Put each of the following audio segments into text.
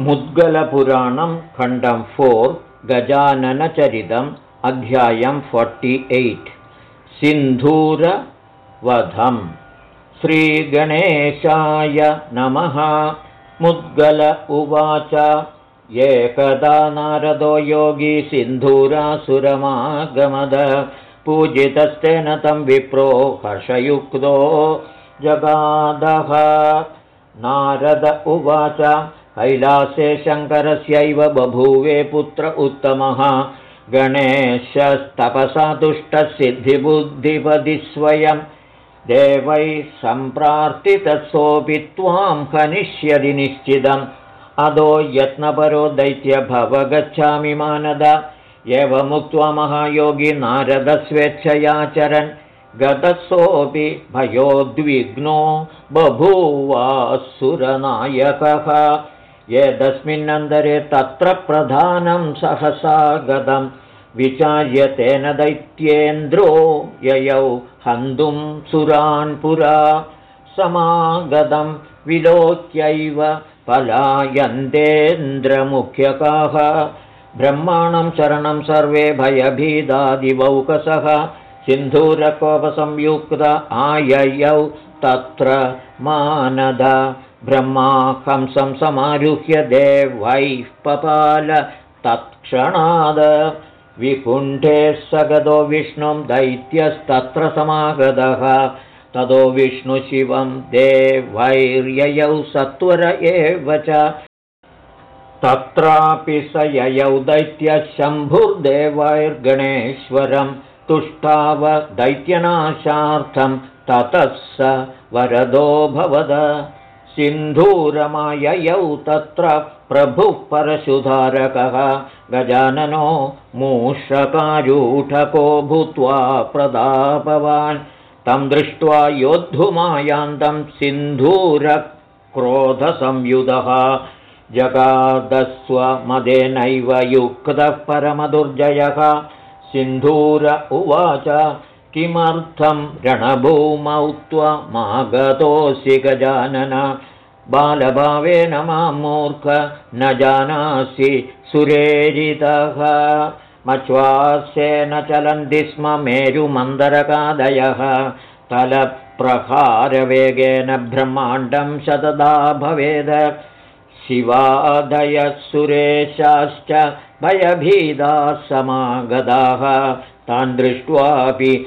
मुद्गलपुराणं खण्डं फोर् गजाननचरितम् अध्यायं forty eight. सिन्धूरवधम्. श्रीगणेशाय नमः। मुद्गल उवाच। एकदा नारदो योगी सिन्धूरासुरमागमद। पूजितस्तेन तं विप्रो हर्षयुक्तो जगादः। नारद उवाच कैलासे शङ्करस्यैव बभूवे पुत्र उत्तमः। गणेशस्तपसा तुष्टसिद्धिबुद्धिपदि स्वयं। देवैः सम्प्रार्थितसोऽपि त्वां हनिष्यति निश्चितम्। अदो यत्नपरो दैत्य गच्छामि मानद। एवमुक्त्वा महायोगी नारदस्वेच्छयाचरन्। गतसोऽपि भयोद्विग्नो बभूवासुरनायकः यदस्मिन्नन्तरे तत्र प्रधानं सहसा गतं विचार्य तेन दैत्येन्द्रो ययौ हन्तुं सुरान् पुरा समागतं विलोक्यैव पलायन्तेन्द्रमुख्यकाः। ब्रह्माणं शरणं सर्वे भयभीदादिवौकसः सिन्धूरकोपसंयुक्त आययौ तत्र मानद ब्रह्मा कंसं समारुह्य देवैः पपाल। तत्क्षणाद विकुण्ठे सगदो विष्णुं दैत्यस्तत्र समागतः। ततो विष्णुशिवं देवैर्ययौ सत्वर एव च। तत्रापि स ययौ दैत्यशम्भुर्देवैर्गणेश्वरं तुष्टाव दैत्यनाशार्थं ततः स वरदो भवद सिन्धूरमाययौ तत्र प्रभुः परशुधारकः गजाननो मूषकारूढको भूत्वा प्रदापवान्। तं दृष्ट्वा योद्धुमायान्तं सिन्धूरक्रोधसंयुधः। जगादस्वमदेनैव युक्तः परमदुर्जयः। सिन्धूर उवाच किमर्थं रणभूमौ त्वमागतोऽसि गजानन? बालभावेन मां मूर्ख न जानासि सुरेरितः मच्वास्येन चलन्ति स्म मेरुमन्दरकादयः। तलप्रहारवेगेन ब्रह्माण्डं शतदा भवेद। शिवादयः सुरेशाश्च भयभीदाः समागताः। तान् दृष्ट्वापि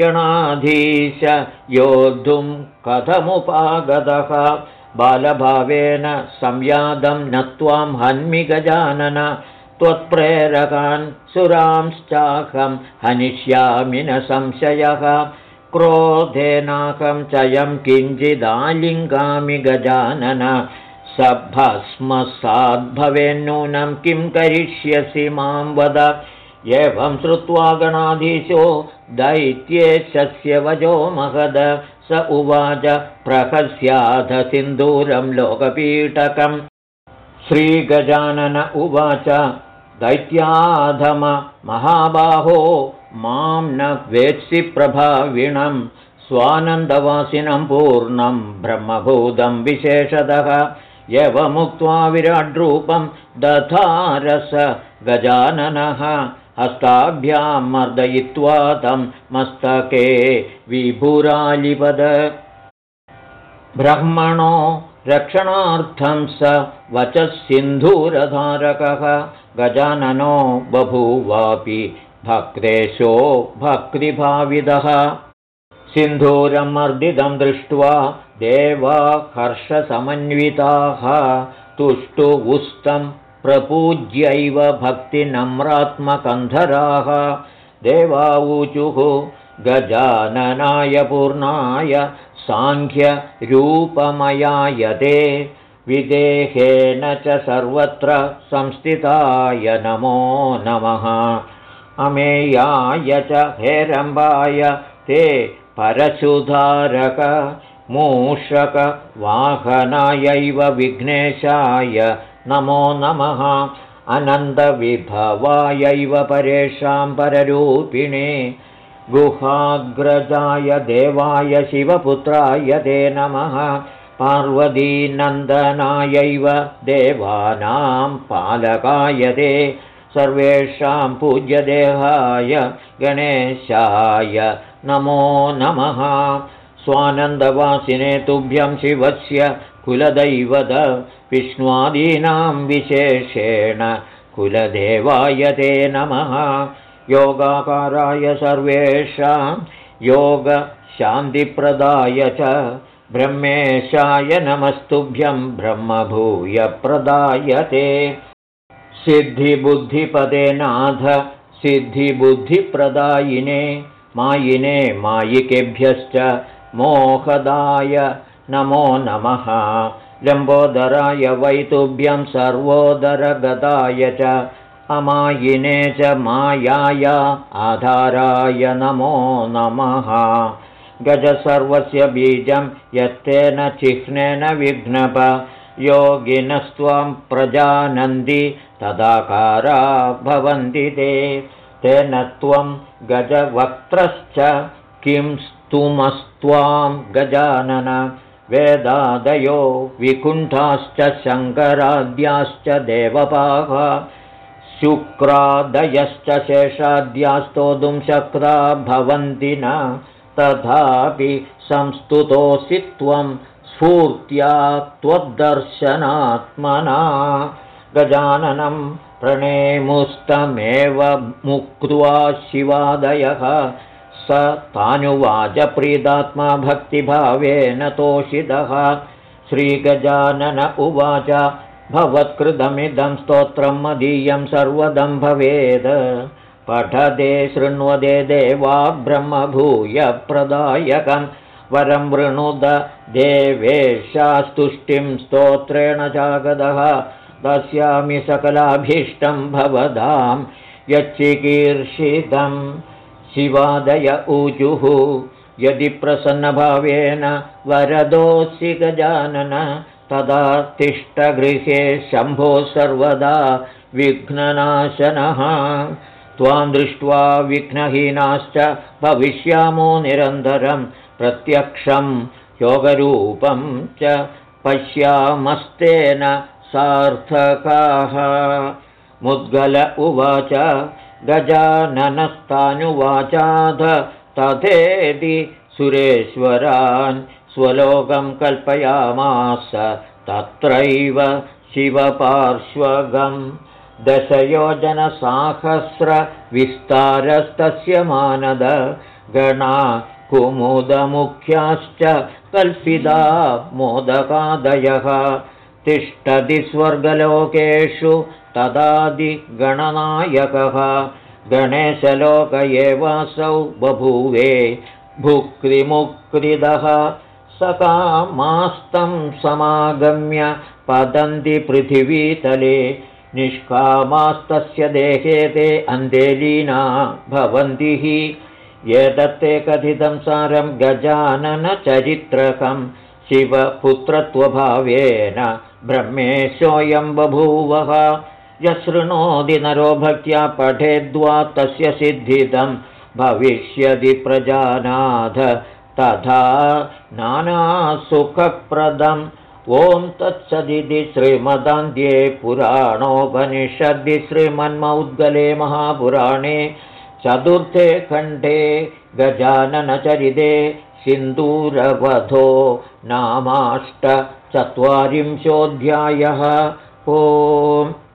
गणाधीश योद्धुं कथमुपागतः। बालभावेन संयादं न त्वां हन्मि गजानन त्वत्प्रेरकान् सुरांश्चाहं हनिष्यामि न संशयः। क्रोधेनाकं चयं किञ्चिदालिङ्गामि गजानन। स भस्मसाद्भवेन्नूनं किं करिष्यसि मां वद एवं श्रुत्वा गणाधीशो दैत्येशस्य वजो महद। स उवाच प्रहस्याध सिन्दूरं लोकपीठकम् श्रीगजानन उवाच दैत्याधम महाबाहो मां न वेत्सि प्रभाविणं। स्वानन्दवासिनं पूर्णं ब्रह्मभूतं विशेषतः। एवमुक्त्वा विराड्रूपं दधारस गजाननः हस्ताभ्यां मर्दयित्वा तं मस्तके विभुरालिपद। ब्रह्मणो रक्षणार्थं स वचः सिन्धूरधारकः गजाननो बभूवापि भक्तेशो भक्तिभाविदः। सिन्धूरं मर्दितं दृष्ट्वा देवा हर्षसमन्विताः तुष्टुवुस्तं प्रपूज्यैव भक्तिनम्रात्मकन्धराः। देवाऊचुः गजाननाय पूर्णाय साङ्ख्यरूपमयाय ते। विदेहेन च सर्वत्र संस्थिताय नमो नमः। अमेयाय च हेरम्बाय ते परशुधारक मूषकवाहनायैव विघ्नेशाय नमो नमः। अनन्दविभवायैव परेषां पररूपिणे। गुहाग्रजाय देवाय शिवपुत्राय ते नमः। पार्वतीनन्दनायैव देवानां पालकायते सर्वेषां पूज्यदेहाय गणेशाय नमो नमः। स्वानन्दवासिने तुभ्यं शिवस्य कुलदैवत विष्णुवादीनां विशेषेण कुलदेवाय ते नमः। योगाकाराय सर्वेषां योगशान्तिप्रदाय च ब्रह्मेशाय नमस्तुभ्यं ब्रह्मभूयप्रदायते सिद्धिबुद्धिपदे नाथ सिद्धिबुद्धिप्रदायिने मायिने मायिकेभ्यश्च मोहदाय नमो नमः। लम्बोदराय वैतुभ्यं सर्वोदरगदाय च अमायिने च मायाय आधाराय नमो नमः। गजसर्वस्य बीजं यत्तेन चिह्नेन विघ्नप। योगिनस्त्वं प्रजानन्ति तदाकारा भवन्ति ते। तेन त्वं गजवक्त्रश्च किं स्तुमस्त्वां गजानन वेदादयो विकुण्ठाश्च शङ्कराद्याश्च देवपाः शुक्रादयश्च शेषाद्यास्तोतुं शक्रा भवन्ति न तथापि संस्तुतोऽसि त्वं स्फूर्त्या त्वद्दर्शनात्मना। गजाननं प्रणेमुस्तमेव मुक्त्वा शिवादयः स तानुवाचप्रीदात्मा भक्तिभावेन तोषितः श्रीगजानन उवाच भवत्कृतमिदं स्तोत्रं मदीयं सर्वदं भवेद्। पठदे शृण्वदे देवा ब्रह्मभूयप्रदायकं। वरं वृणुद देवेशास्तुष्टिं स्तोत्रेण जागदः। दास्यामि सकलाभीष्टं भवदां। यच्चिकीर्षितम् शिवादय ऊजुः। यदि प्रसन्नभावेन वरदोऽसि गजानन तदा तिष्ठगृहे शम्भो सर्वदा विघ्ननाशनः। त्वां दृष्ट्वा विघ्नहीनाश्च भविष्यामो निरन्तरं प्रत्यक्षं योगरूपं च पश्यामस्तेन सार्थकाः। मुद्गल उवाच गजाननस्तानुवाचाध तथेति सुरेश्वरान् स्वलोकं कल्पयामास तत्रैव शिवपार्श्वगं दशयोजनसाहस्रविस्तारस्तस्य मानद गणा कुमुदमुख्याश्च कल्पिदा मोदकादयः तिष्ठति स्वर्गलोकेषु तदादिगणनायकः। गणेशलोक एवासौ बभूवे भुक्तिमुक्तिदः। सकामास्तं समागम्य पतन्ति पृथिवीतले। निष्कामास्तस्य देहे ते अन्धेलीना भवन्ति हि। एतत्ते कथितं सारं गजाननचरित्रकं शिवपुत्रत्वभावेन ब्रह्मेशोऽयं बभूवः यशृणोति नरो भक्त्या पठेद्वा तस्य सिद्धितं भविष्यति प्रजानाथ। तथा नानासुखप्रदम्। ॐ तत्सदिति श्रीमदान्ध्ये पुराणोपनिषद्दि श्रीमन्मौद्गले महापुराणे चतुर्थे खण्डे गजाननचरिते सिन्दूरवधो नामाष्टचत्वारिंशोऽध्यायः। ओम्